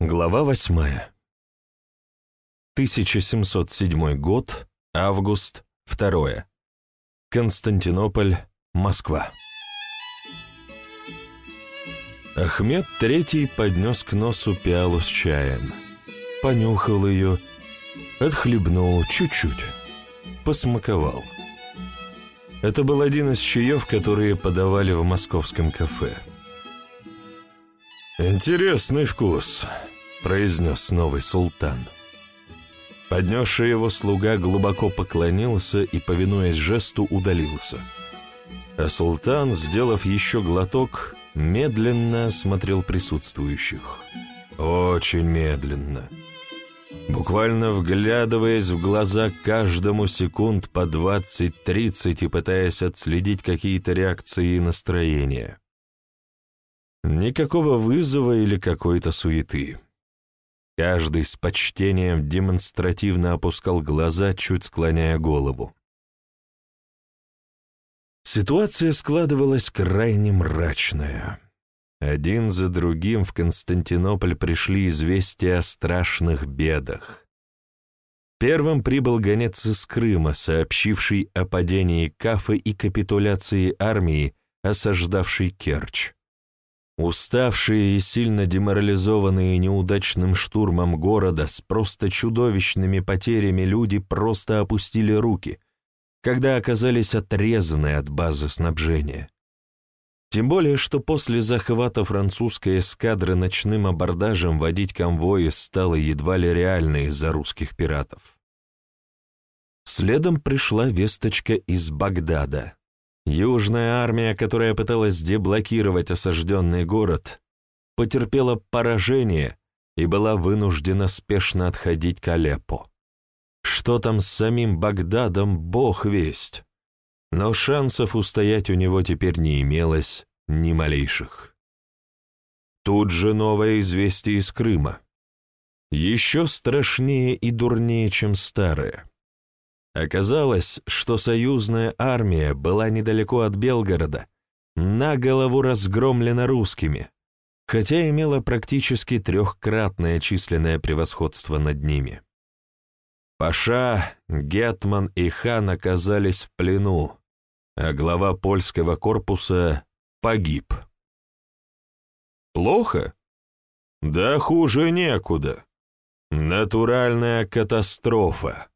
Глава восьмая. 1707 год, август, 2. Константинополь, Москва. Ахмед Третий поднес к носу пиалу с чаем. Понюхал ее, отхлебнул чуть-чуть, посмаковал. Это был один из чаев, которые подавали в московском кафе. «Интересный вкус», — произнес новый султан. Поднесший его слуга глубоко поклонился и, повинуясь жесту, удалился. А султан, сделав еще глоток, медленно осмотрел присутствующих. Очень медленно. Буквально вглядываясь в глаза каждому секунд по двадцать-тридцать и пытаясь отследить какие-то реакции и настроения. Никакого вызова или какой-то суеты. Каждый с почтением демонстративно опускал глаза, чуть склоняя голову. Ситуация складывалась крайне мрачная. Один за другим в Константинополь пришли известия о страшных бедах. Первым прибыл гонец из Крыма, сообщивший о падении Кафы и капитуляции армии, осаждавшей Керчь. Уставшие и сильно деморализованные неудачным штурмом города с просто чудовищными потерями люди просто опустили руки, когда оказались отрезаны от базы снабжения. Тем более, что после захвата французской эскадры ночным абордажем водить конвои стало едва ли реально из-за русских пиратов. Следом пришла весточка из Багдада — Южная армия, которая пыталась деблокировать осажденный город, потерпела поражение и была вынуждена спешно отходить к Алеппо. Что там с самим Багдадом, бог весть. Но шансов устоять у него теперь не имелось ни малейших. Тут же новое известие из Крыма. Еще страшнее и дурнее, чем старое. Оказалось, что союзная армия была недалеко от Белгорода, на голову разгромлена русскими, хотя имела практически трехкратное численное превосходство над ними. Паша, Гетман и хан оказались в плену, а глава польского корпуса погиб. Плохо? Да хуже некуда. Натуральная катастрофа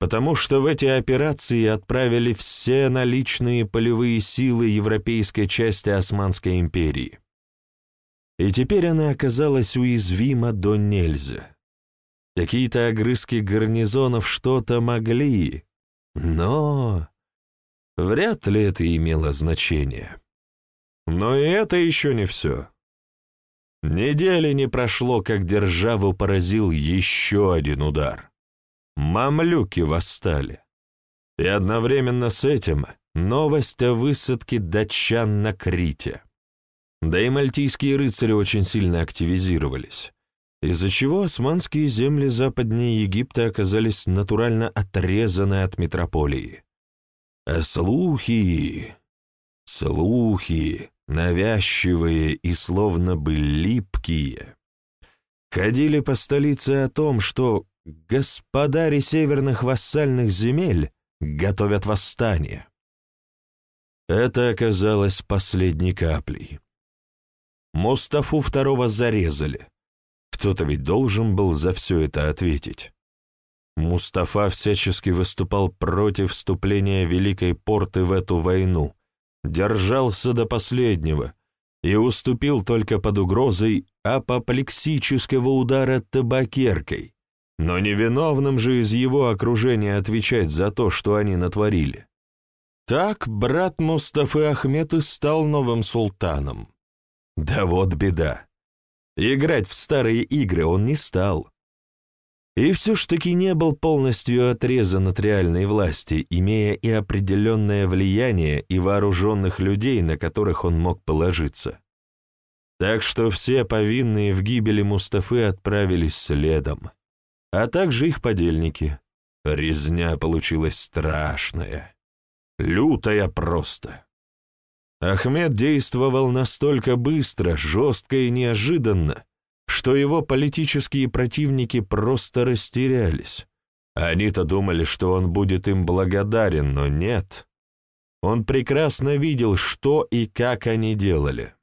потому что в эти операции отправили все наличные полевые силы европейской части Османской империи. И теперь она оказалась уязвима до нельзя. Какие-то огрызки гарнизонов что-то могли, но вряд ли это имело значение. Но и это еще не все. Недели не прошло, как державу поразил еще один удар. Мамлюки восстали. И одновременно с этим новость о высадке датчан на Крите. Да и мальтийские рыцари очень сильно активизировались, из-за чего османские земли западнее Египта оказались натурально отрезаны от метрополии. А слухи, слухи, навязчивые и словно бы липкие, ходили по столице о том, что Господари северных вассальных земель готовят восстание. Это оказалось последней каплей. Мустафу второго зарезали. Кто-то ведь должен был за все это ответить. Мустафа всячески выступал против вступления Великой Порты в эту войну, держался до последнего и уступил только под угрозой апоплексического удара табакеркой, но невиновным же из его окружения отвечать за то, что они натворили. Так брат Мустафы Ахмед и стал новым султаном. Да вот беда. Играть в старые игры он не стал. И все ж таки не был полностью отрезан от реальной власти, имея и определенное влияние и вооруженных людей, на которых он мог положиться. Так что все повинные в гибели Мустафы отправились следом а также их подельники. Резня получилась страшная, лютая просто. Ахмед действовал настолько быстро, жестко и неожиданно, что его политические противники просто растерялись. Они-то думали, что он будет им благодарен, но нет. Он прекрасно видел, что и как они делали.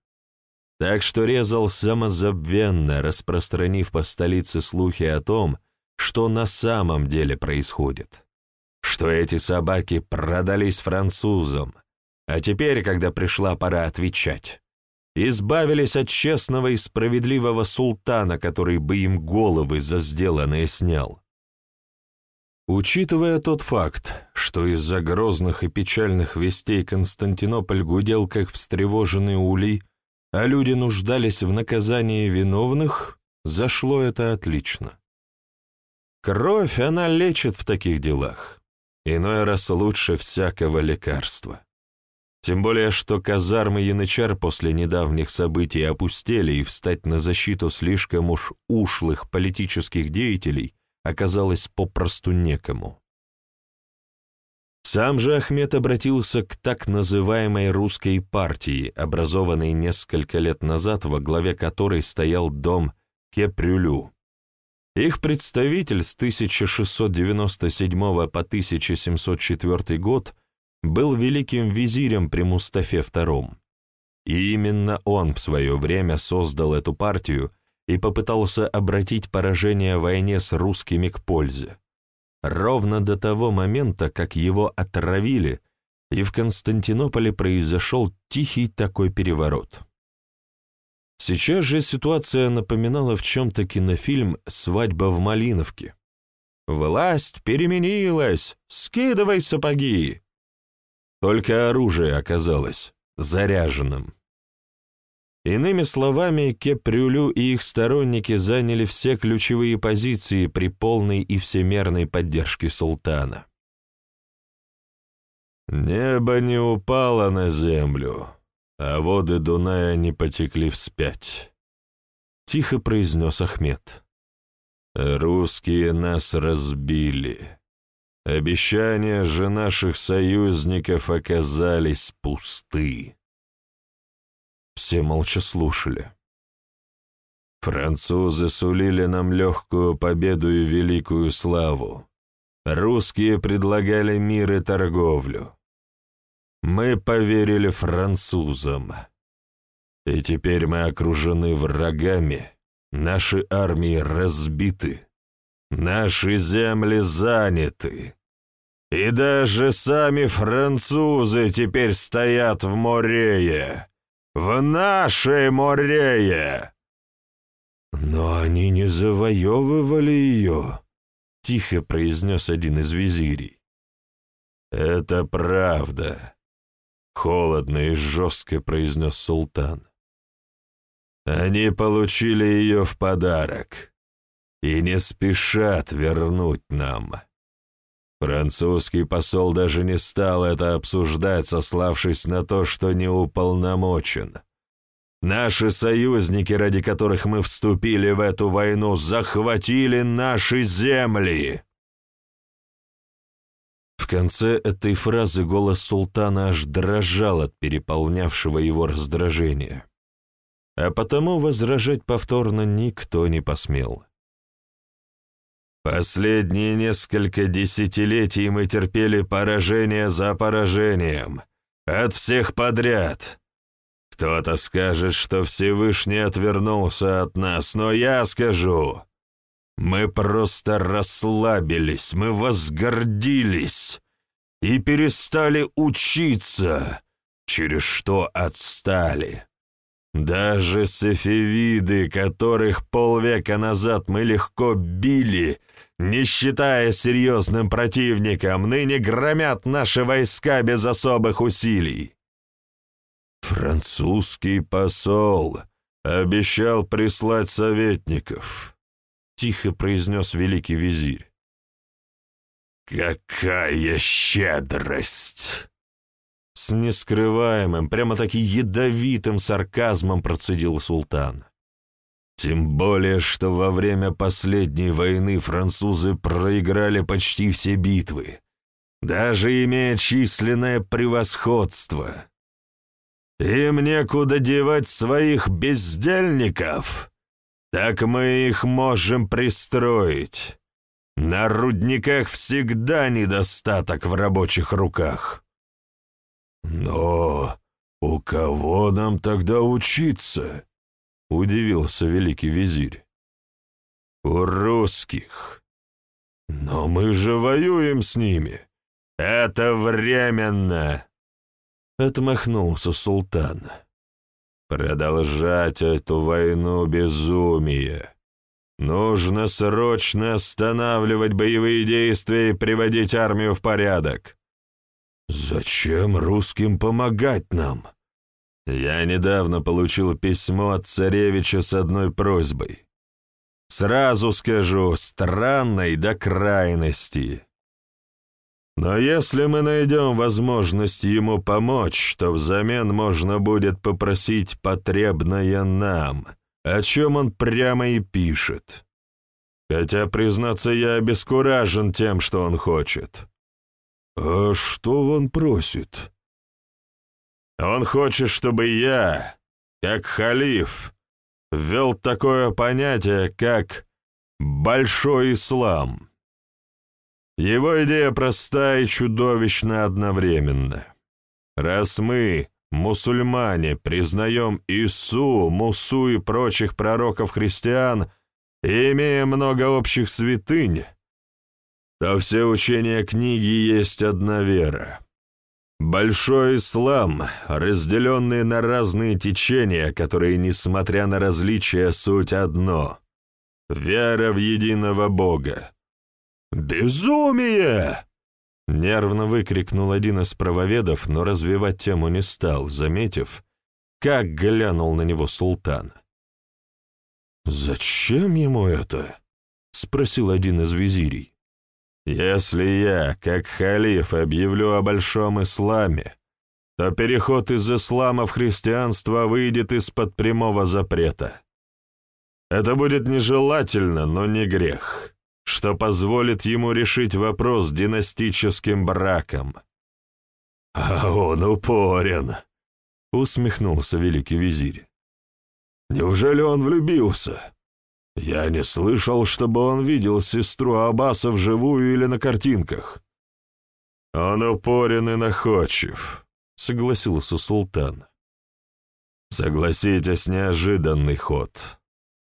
Так что резал самозабвенно, распространив по столице слухи о том, что на самом деле происходит. Что эти собаки продались французам, а теперь, когда пришла пора отвечать, избавились от честного и справедливого султана, который бы им головы за сделанное снял. Учитывая тот факт, что из-за грозных и печальных вестей Константинополь гудел как встревоженный улей, а люди нуждались в наказании виновных, зашло это отлично. Кровь, она лечит в таких делах. Иной раз лучше всякого лекарства. Тем более, что казармы янычар после недавних событий опустели, и встать на защиту слишком уж ушлых политических деятелей оказалось попросту некому. Сам же Ахмед обратился к так называемой русской партии, образованной несколько лет назад, во главе которой стоял дом Кепрюлю. Их представитель с 1697 по 1704 год был великим визирем при Мустафе II. И именно он в свое время создал эту партию и попытался обратить поражение в войне с русскими к пользе. Ровно до того момента, как его отравили, и в Константинополе произошел тихий такой переворот. Сейчас же ситуация напоминала в чем-то кинофильм «Свадьба в Малиновке». «Власть переменилась! Скидывай сапоги!» Только оружие оказалось заряженным. Иными словами, Кепрюлю и их сторонники заняли все ключевые позиции при полной и всемерной поддержке султана. Небо не упало на землю, а воды Дуная не потекли вспять. Тихо произнес Ахмед. Русские нас разбили. Обещания же наших союзников оказались пусты. Все молча слушали. Французы сулили нам легкую победу и великую славу. Русские предлагали мир и торговлю. Мы поверили французам. И теперь мы окружены врагами, наши армии разбиты, наши земли заняты. И даже сами французы теперь стоят в Морее, в нашей Морее!» «Но они не завоевывали ее», — тихо произнес один из визирей. «Это правда», — холодно и жестко произнес султан. «Они получили ее в подарок и не спешат вернуть нам». Французский посол даже не стал это обсуждать, сославшись на то, что не уполномочен. Наши союзники, ради которых мы вступили в эту войну, захватили наши земли. В конце этой фразы голос султана аж дрожал от переполнявшего его раздражения. А потому возражать повторно никто не посмел. Последние несколько десятилетий мы терпели поражение за поражением. От всех подряд. Кто-то скажет, что Всевышний отвернулся от нас, но я скажу, мы просто расслабились, мы возгордились и перестали учиться, через что отстали. Даже сефевиды, которых полвека назад мы легко били, не считая серьезным противником, ныне громят наши войска без особых усилий. Французский посол обещал прислать советников, тихо произнес великий визирь. Какая щедрость! С нескрываемым, прямо-таки ядовитым сарказмом процедил султан. Тем более, что во время последней войны французы проиграли почти все битвы, даже имея численное превосходство. Им некуда девать своих бездельников. Так мы их можем пристроить. На рудниках всегда недостаток в рабочих руках. Но у кого нам тогда учиться? Удивился великий визирь. У русских. Но мы же воюем с ними. Это временно. Отмахнулся султан. Продолжать эту войну безумие. Нужно срочно останавливать боевые действия и приводить армию в порядок. Зачем русским помогать нам? Я недавно получил письмо от царевича с одной просьбой. Сразу скажу, странной до крайности. Но если мы найдем возможность ему помочь, то взамен можно будет попросить потребное нам, о чем он прямо и пишет. Хотя, признаться, я обескуражен тем, что он хочет. А что он просит? Он хочет, чтобы я, как халиф, ввел такое понятие, как «большой ислам». Его идея проста и чудовищна одновременно. Раз мы, мусульмане, признаем Ису, Мусу и прочих пророков-христиан, имея много общих святынь, то все учения книги есть одна вера. Большой ислам, разделенный на разные течения, которые, несмотря на различия, суть одно — вера в единого Бога «Безумие!» — нервно выкрикнул один из правоведов, но развивать тему не стал, заметив, как глянул на него султан. «Зачем ему это?» — спросил один из визирей. «Если я, как халиф, объявлю о большом исламе, то переход из ислама в христианство выйдет из-под прямого запрета. Это будет нежелательно, но не грех что позволит ему решить вопрос с династическим браком. «А он упорен», — усмехнулся великий визирь. «Неужели он влюбился? Я не слышал, чтобы он видел сестру Аббаса вживую или на картинках». «Он упорен и находчив», — согласился султан. «Согласитесь, неожиданный ход.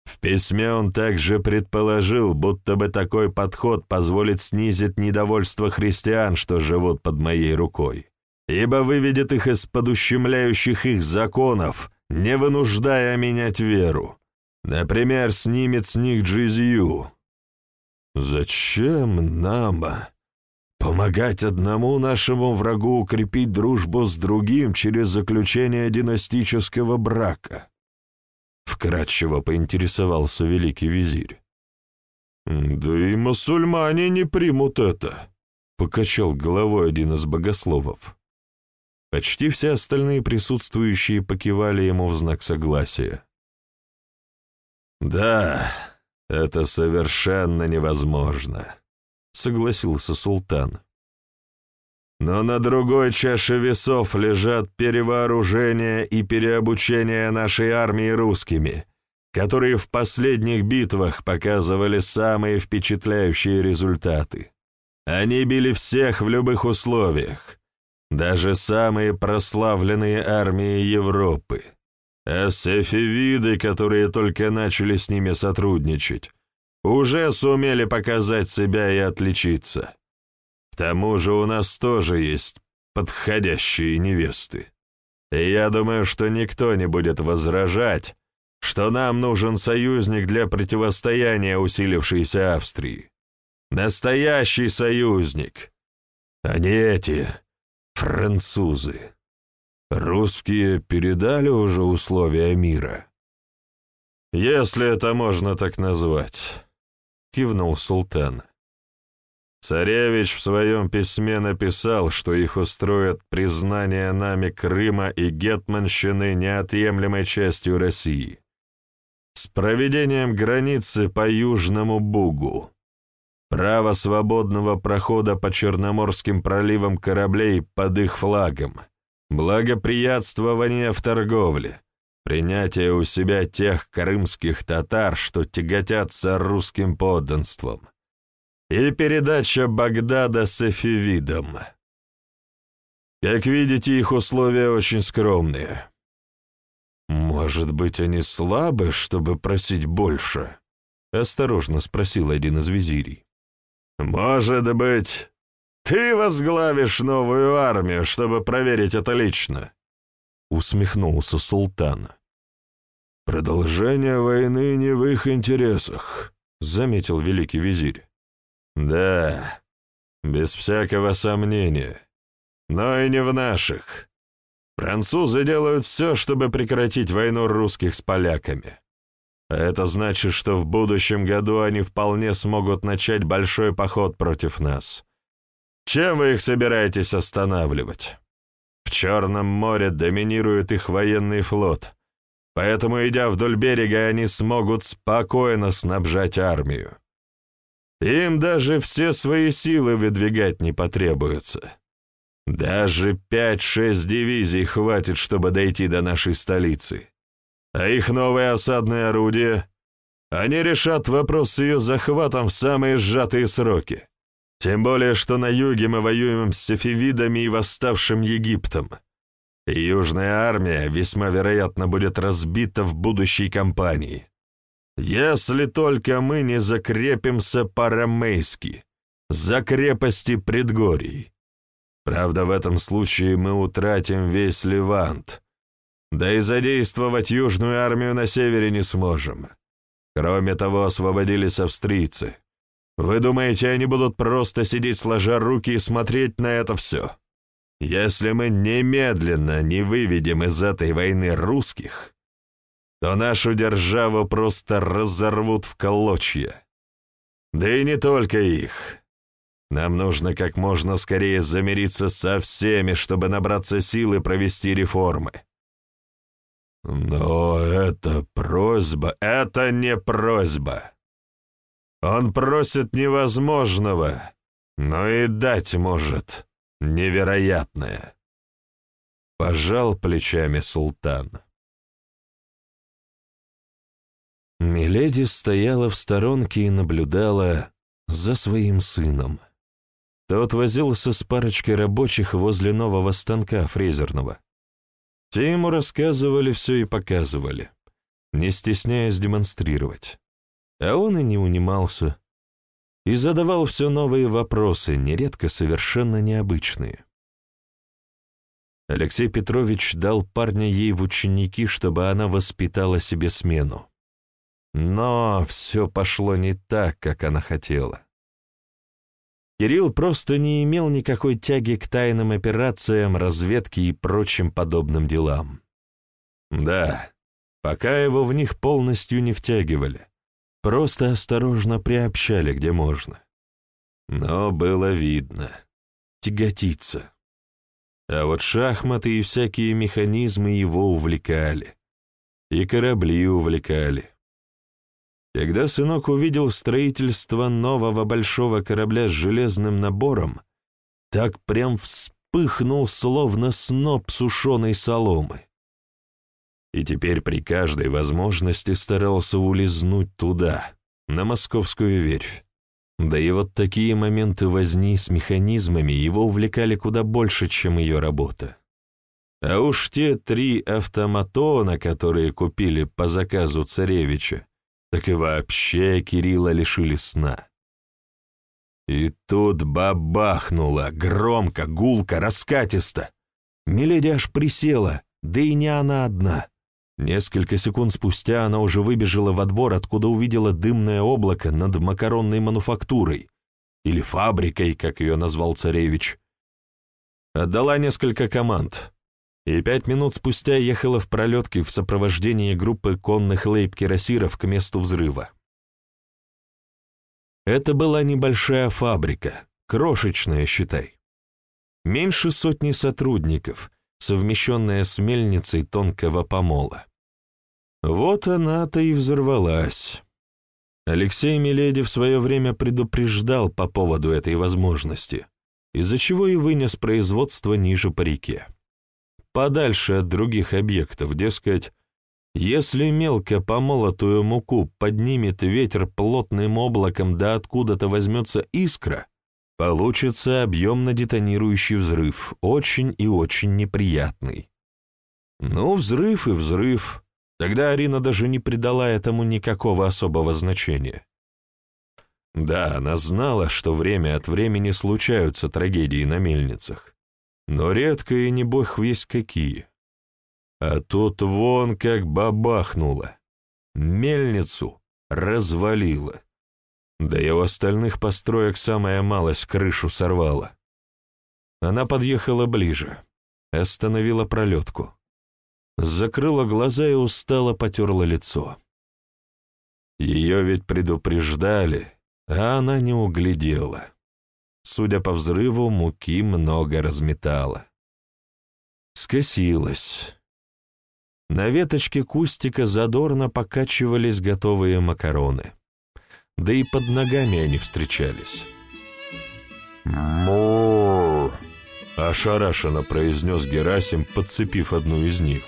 В письме он также предположил, будто бы такой подход позволит снизить недовольство христиан, что живут под моей рукой, ибо выведет их из-под ущемляющих их законов, не вынуждая менять веру. Например, снимет с них джизью. Зачем нам помогать одному нашему врагу укрепить дружбу с другим через заключение династического брака? — вкратчиво поинтересовался великий визирь. «Да и мусульмане не примут это», — покачал головой один из богословов. Почти все остальные присутствующие покивали ему в знак согласия. «Да, это совершенно невозможно», — согласился султан. Но на другой чаше весов лежат перевооружение и переобучение нашей армии русскими, которые в последних битвах показывали самые впечатляющие результаты. Они били всех в любых условиях, даже самые прославленные армии Европы. А сефевиды, которые только начали с ними сотрудничать, уже сумели показать себя и отличиться. К тому же у нас тоже есть подходящие невесты. И я думаю, что никто не будет возражать, что нам нужен союзник для противостояния усилившейся Австрии. Настоящий союзник, а не эти французы. Русские передали уже условия мира. Если это можно так назвать, кивнул султан. Царевич в своем письме написал, что их устроят признание нами Крыма и Гетманщины неотъемлемой частью России, с проведением границы по Южному Бугу, право свободного прохода по Черноморским проливам кораблей под их флагом, благоприятствование в торговле, принятие у себя тех крымских татар, что тяготятся русским подданством, и передача Багдада с Эфевидом. Как видите, их условия очень скромные. Может быть, они слабы, чтобы просить больше? Осторожно спросил один из визирей. Может быть, ты возглавишь новую армию, чтобы проверить это лично? Усмехнулся султан. Продолжение войны не в их интересах, заметил великий визирь. Да, без всякого сомнения, но и не в наших. Французы делают все, чтобы прекратить войну русских с поляками. А это значит, что в будущем году они вполне смогут начать большой поход против нас. Чем вы их собираетесь останавливать? В Черном море доминирует их военный флот, поэтому, идя вдоль берега, они смогут спокойно снабжать армию. Им даже все свои силы выдвигать не потребуется. Даже пять-шесть дивизий хватит, чтобы дойти до нашей столицы. А их новое осадное орудие? Они решат вопрос с ее захватом в самые сжатые сроки. Тем более, что на юге мы воюем с сефевидами и восставшим Египтом. И Южная армия весьма вероятно будет разбита в будущей кампании. Если только мы не закрепимся по-ромейски, за крепости предгорий. Правда, в этом случае мы утратим весь Левант, да и задействовать Южную армию на севере не сможем. Кроме того, освободились австрийцы. Вы думаете, они будут просто сидеть сложа руки и смотреть на это все? Если мы немедленно не выведем из этой войны русских, то нашу державу просто разорвут в клочья. Да и не только их. Нам нужно как можно скорее замириться со всеми, чтобы набраться сил и провести реформы. Но это просьба, это не просьба. Он просит невозможного, но и дать может невероятное. Пожал плечами султан. Миледи стояла в сторонке и наблюдала за своим сыном. Тот возился с парочкой рабочих возле нового станка фрезерного. Те ему рассказывали все и показывали, не стесняясь демонстрировать. А он и не унимался. И задавал все новые вопросы, нередко совершенно необычные. Алексей Петрович дал парня ей в ученики, чтобы она воспитала себе смену. Но все пошло не так, как она хотела. Кирилл просто не имел никакой тяги к тайным операциям, разведке и прочим подобным делам. Да, пока его в них полностью не втягивали, просто осторожно приобщали, где можно. Но было видно — тяготиться. А вот шахматы и всякие механизмы его увлекали. И корабли увлекали. Когда сынок увидел строительство нового большого корабля с железным набором, так прям вспыхнул, словно сноп сушеной соломы. И теперь при каждой возможности старался улизнуть туда, на московскую верфь. Да и вот такие моменты возни с механизмами его увлекали куда больше, чем ее работа. А уж те три автоматона, которые купили по заказу царевича, так и вообще Кирилла лишили сна. И тут бабахнуло, громко, гулко, раскатисто. Миледи аж присела, да и не она одна. Несколько секунд спустя она уже выбежала во двор, откуда увидела дымное облако над макаронной мануфактурой, или фабрикой, как ее назвал царевич. Отдала несколько команд и пять минут спустя ехала в пролетке в сопровождении группы конных лейб-кирасиров к месту взрыва. Это была небольшая фабрика, крошечная, считай. Меньше сотни сотрудников, совмещенная с мельницей тонкого помола. Вот она-то и взорвалась. Алексей Миледи в свое время предупреждал по поводу этой возможности, из-за чего и вынес производство ниже по реке подальше от других объектов, дескать, Если мелко помолотую муку поднимет ветер плотным облаком, да откуда-то возьмется искра, получится объемно детонирующий взрыв, очень и очень неприятный. Ну, взрыв и взрыв. Тогда Арина даже не придала этому никакого особого значения. Да, она знала, что время от времени случаются трагедии на мельницах, но редко и не бог весть какие. А тут вон как бабахнуло. Мельницу развалило. Да и у остальных построек самая малость крышу сорвала. Она подъехала ближе, остановила пролетку. Закрыла глаза и устало потерла лицо. Ее ведь предупреждали, а она не углядела. Судя по взрыву, муки много разметала. Скосилась. На веточке кустика задорно покачивались готовые макароны. Да и под ногами они встречались. «Мо!» — ошарашенно произнес Герасим, подцепив одну из них.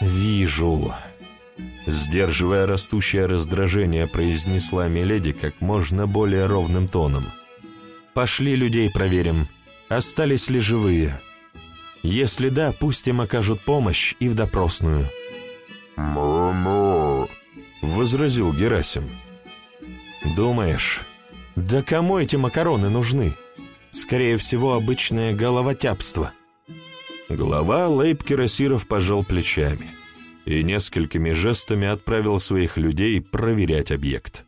«Вижу!» Сдерживая растущее раздражение, произнесла Миледи как можно более ровным тоном. «Пошли людей проверим. Остались ли живые? Если да, пусть им окажут помощь и в допросную». «Му-му!» — возразил Герасим. «Думаешь, да кому эти макароны нужны? Скорее всего, обычное головотяпство». Глава Лейб Кирасиров пожал плечами и несколькими жестами отправил своих людей проверять объект.